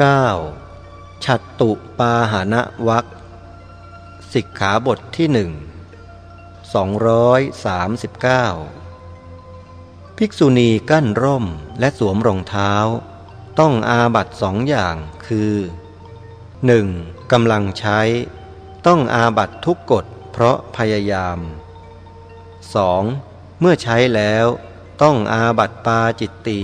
9. ฉัตตุปาหานะวักสิกขาบทที่หนึ่ง239 ภิกษุณีกั้นร่มและสวมรองเท้า ต้องอาบัตสองอย่างคือ 1. กำลังใช้ ต้องอาบัตทุกกฎเพราะพยายาม 2. เมื่อใช้แล้ว ต้องอาบัตปาจิตตี